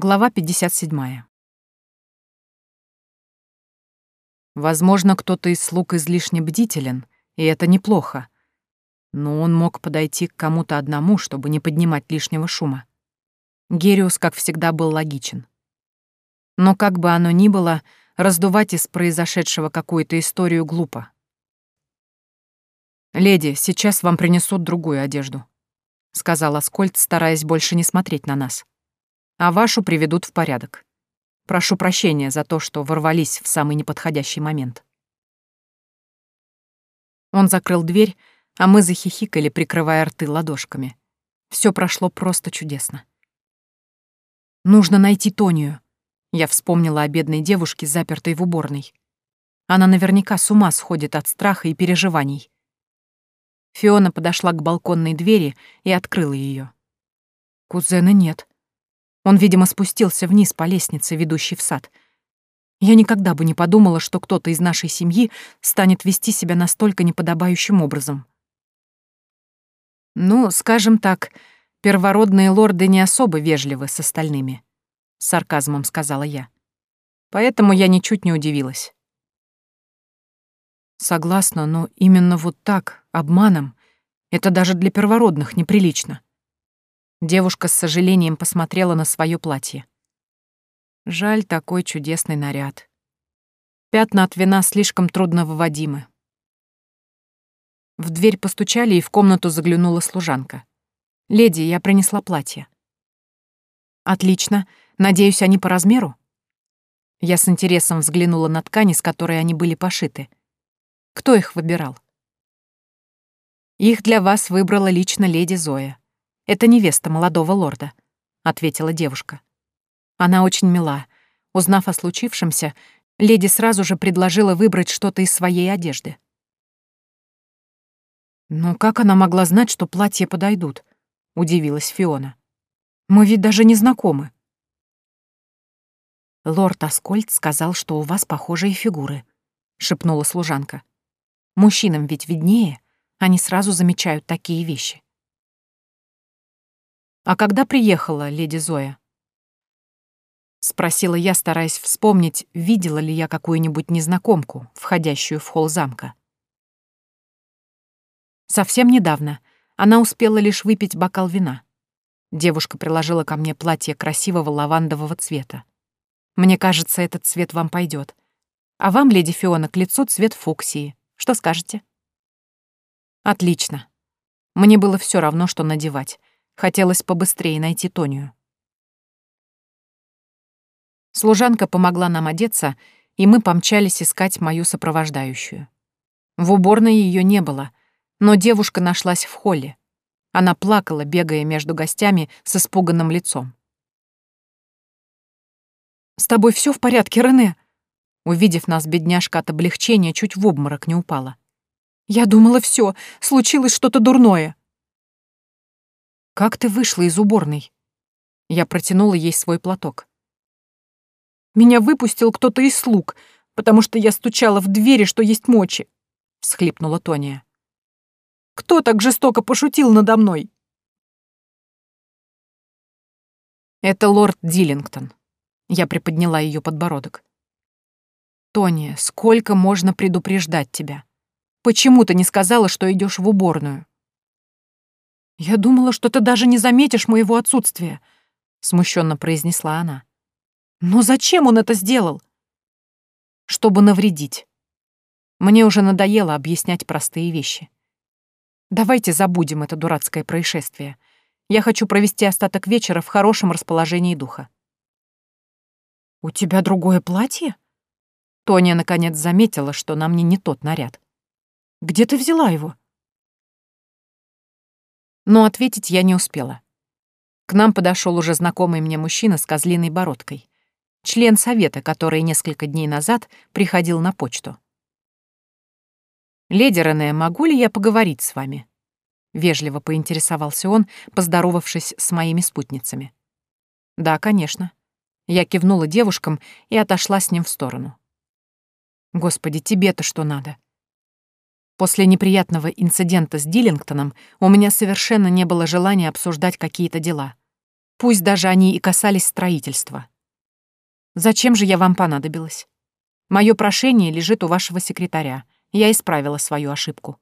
Глава 57. Возможно, кто-то из слуг излишне бдителен, и это неплохо. Но он мог подойти к кому-то одному, чтобы не поднимать лишнего шума. Гериус, как всегда, был логичен. Но как бы оно ни было, раздувать из произошедшего какую-то историю глупо. «Леди, сейчас вам принесут другую одежду», — сказал Аскольд, стараясь больше не смотреть на нас а вашу приведут в порядок. Прошу прощения за то, что ворвались в самый неподходящий момент. Он закрыл дверь, а мы захихикали, прикрывая рты ладошками. Все прошло просто чудесно. «Нужно найти Тонию», — я вспомнила о бедной девушке, запертой в уборной. Она наверняка с ума сходит от страха и переживаний. Фиона подошла к балконной двери и открыла ее. Кузена нет. Он, видимо, спустился вниз по лестнице, ведущей в сад. Я никогда бы не подумала, что кто-то из нашей семьи станет вести себя настолько неподобающим образом. Ну, скажем так, первородные лорды не особо вежливы с остальными, — с сарказмом сказала я. Поэтому я ничуть не удивилась. Согласна, но именно вот так, обманом, это даже для первородных неприлично. Девушка с сожалением посмотрела на свое платье. Жаль такой чудесный наряд. Пятна от вина слишком трудно выводимы. В дверь постучали, и в комнату заглянула служанка. «Леди, я принесла платье». «Отлично. Надеюсь, они по размеру?» Я с интересом взглянула на ткани, с которой они были пошиты. Кто их выбирал? Их для вас выбрала лично леди Зоя. Это невеста молодого лорда», — ответила девушка. Она очень мила. Узнав о случившемся, леди сразу же предложила выбрать что-то из своей одежды. «Но как она могла знать, что платья подойдут?» — удивилась Фиона. «Мы ведь даже не знакомы». «Лорд Аскольд сказал, что у вас похожие фигуры», — шепнула служанка. «Мужчинам ведь виднее, они сразу замечают такие вещи». «А когда приехала леди Зоя?» Спросила я, стараясь вспомнить, видела ли я какую-нибудь незнакомку, входящую в холл замка. Совсем недавно. Она успела лишь выпить бокал вина. Девушка приложила ко мне платье красивого лавандового цвета. Мне кажется, этот цвет вам пойдет. А вам, леди Фиона, к лицу цвет фуксии. Что скажете? Отлично. Мне было все равно, что надевать. Хотелось побыстрее найти Тонию. Служанка помогла нам одеться, и мы помчались искать мою сопровождающую. В уборной ее не было, но девушка нашлась в холле. Она плакала, бегая между гостями с испуганным лицом. «С тобой все в порядке, Рене?» Увидев нас, бедняжка от облегчения чуть в обморок не упала. «Я думала, все, случилось что-то дурное». «Как ты вышла из уборной?» Я протянула ей свой платок. «Меня выпустил кто-то из слуг, потому что я стучала в двери, что есть мочи», — всхлипнула Тония. «Кто так жестоко пошутил надо мной?» «Это лорд Диллингтон». Я приподняла ее подбородок. «Тония, сколько можно предупреждать тебя? Почему ты не сказала, что идешь в уборную?» «Я думала, что ты даже не заметишь моего отсутствия», — смущенно произнесла она. «Но зачем он это сделал?» «Чтобы навредить. Мне уже надоело объяснять простые вещи. Давайте забудем это дурацкое происшествие. Я хочу провести остаток вечера в хорошем расположении духа». «У тебя другое платье?» Тоня наконец заметила, что на мне не тот наряд. «Где ты взяла его?» Но ответить я не успела. К нам подошел уже знакомый мне мужчина с козлиной бородкой. Член совета, который несколько дней назад приходил на почту. «Леди Рене, могу ли я поговорить с вами?» Вежливо поинтересовался он, поздоровавшись с моими спутницами. «Да, конечно». Я кивнула девушкам и отошла с ним в сторону. «Господи, тебе-то что надо?» После неприятного инцидента с Диллингтоном у меня совершенно не было желания обсуждать какие-то дела. Пусть даже они и касались строительства. Зачем же я вам понадобилась? Мое прошение лежит у вашего секретаря. Я исправила свою ошибку.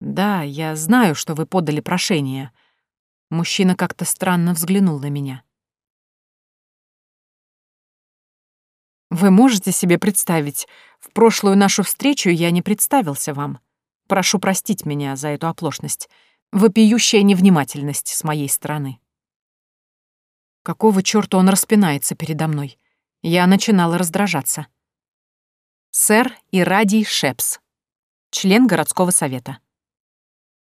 Да, я знаю, что вы подали прошение. Мужчина как-то странно взглянул на меня. Вы можете себе представить, в прошлую нашу встречу я не представился вам. Прошу простить меня за эту оплошность. Вопиющая невнимательность с моей стороны. Какого чёрта он распинается передо мной? Я начинала раздражаться. Сэр Ирадий Шепс, член городского совета.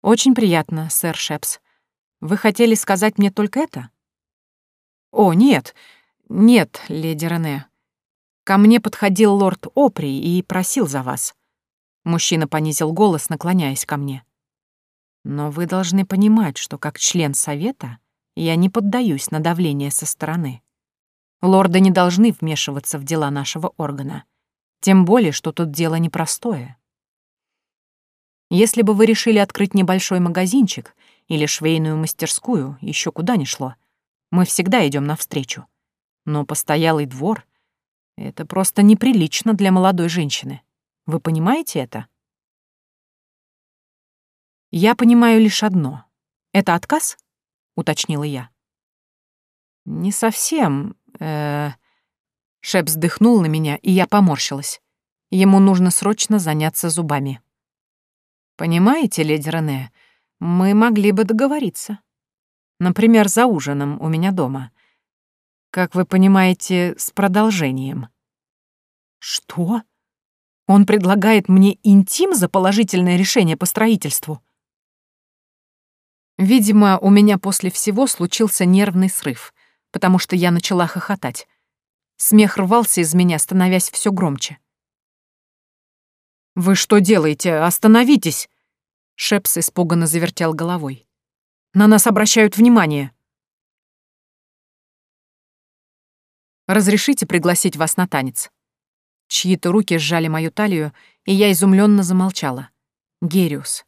Очень приятно, сэр Шепс. Вы хотели сказать мне только это? О, нет, нет, леди Рене. Ко мне подходил лорд Опри и просил за вас. Мужчина понизил голос, наклоняясь ко мне. Но вы должны понимать, что как член совета я не поддаюсь на давление со стороны. Лорды не должны вмешиваться в дела нашего органа. Тем более, что тут дело непростое. Если бы вы решили открыть небольшой магазинчик или швейную мастерскую, еще куда ни шло, мы всегда идем навстречу. Но постоялый двор это просто неприлично для молодой женщины. Вы понимаете это? Я понимаю лишь одно. Это отказ? уточнила я. Не совсем. Э -э... Шеп вздохнул на меня, и я поморщилась. Ему нужно срочно заняться зубами. Понимаете, леди Рене, мы могли бы договориться. Например, за ужином у меня дома как вы понимаете, с продолжением. Что? Он предлагает мне интим за положительное решение по строительству? Видимо, у меня после всего случился нервный срыв, потому что я начала хохотать. Смех рвался из меня, становясь все громче. «Вы что делаете? Остановитесь!» Шепс испуганно завертел головой. «На нас обращают внимание!» Разрешите пригласить вас на танец?» Чьи-то руки сжали мою талию, и я изумленно замолчала. Гериус.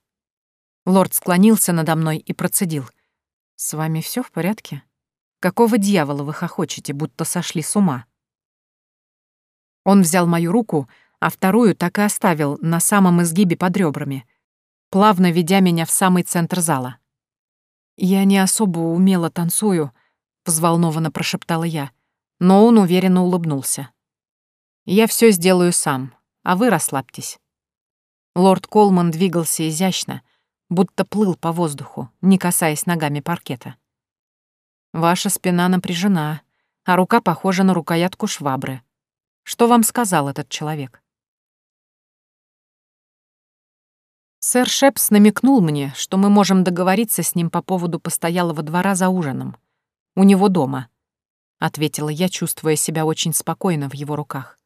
Лорд склонился надо мной и процедил. «С вами все в порядке? Какого дьявола вы хохочете, будто сошли с ума?» Он взял мою руку, а вторую так и оставил на самом изгибе под ребрами, плавно ведя меня в самый центр зала. «Я не особо умело танцую», — взволнованно прошептала я но он уверенно улыбнулся. «Я все сделаю сам, а вы расслабьтесь». Лорд Колман двигался изящно, будто плыл по воздуху, не касаясь ногами паркета. «Ваша спина напряжена, а рука похожа на рукоятку швабры. Что вам сказал этот человек?» Сэр Шепс намекнул мне, что мы можем договориться с ним по поводу постоялого двора за ужином. У него дома —— ответила я, чувствуя себя очень спокойно в его руках.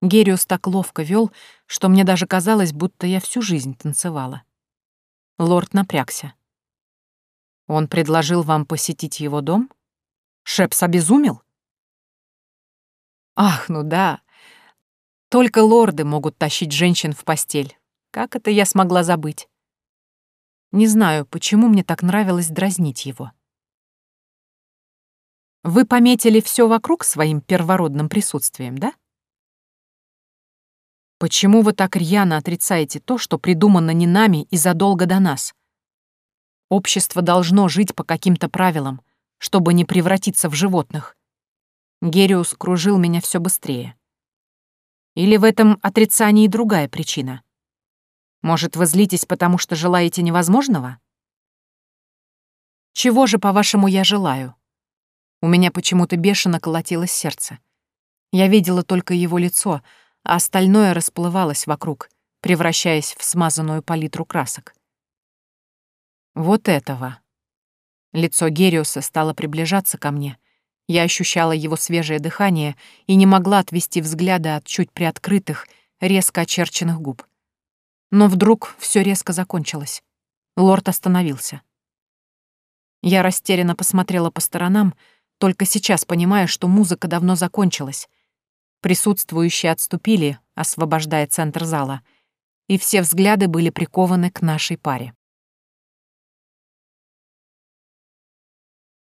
Гериус так ловко вел, что мне даже казалось, будто я всю жизнь танцевала. Лорд напрягся. «Он предложил вам посетить его дом? Шепс обезумел?» «Ах, ну да. Только лорды могут тащить женщин в постель. Как это я смогла забыть?» Не знаю, почему мне так нравилось дразнить его. Вы пометили все вокруг своим первородным присутствием, да? Почему вы так рьяно отрицаете то, что придумано не нами и задолго до нас? Общество должно жить по каким-то правилам, чтобы не превратиться в животных. Гериус кружил меня все быстрее. Или в этом отрицании другая причина? Может, вы злитесь, потому что желаете невозможного? Чего же, по-вашему, я желаю? У меня почему-то бешено колотилось сердце. Я видела только его лицо, а остальное расплывалось вокруг, превращаясь в смазанную палитру красок. Вот этого. Лицо Гериуса стало приближаться ко мне. Я ощущала его свежее дыхание и не могла отвести взгляда от чуть приоткрытых, резко очерченных губ. Но вдруг все резко закончилось. Лорд остановился. Я растерянно посмотрела по сторонам, только сейчас понимаю, что музыка давно закончилась. Присутствующие отступили, освобождая центр зала, и все взгляды были прикованы к нашей паре.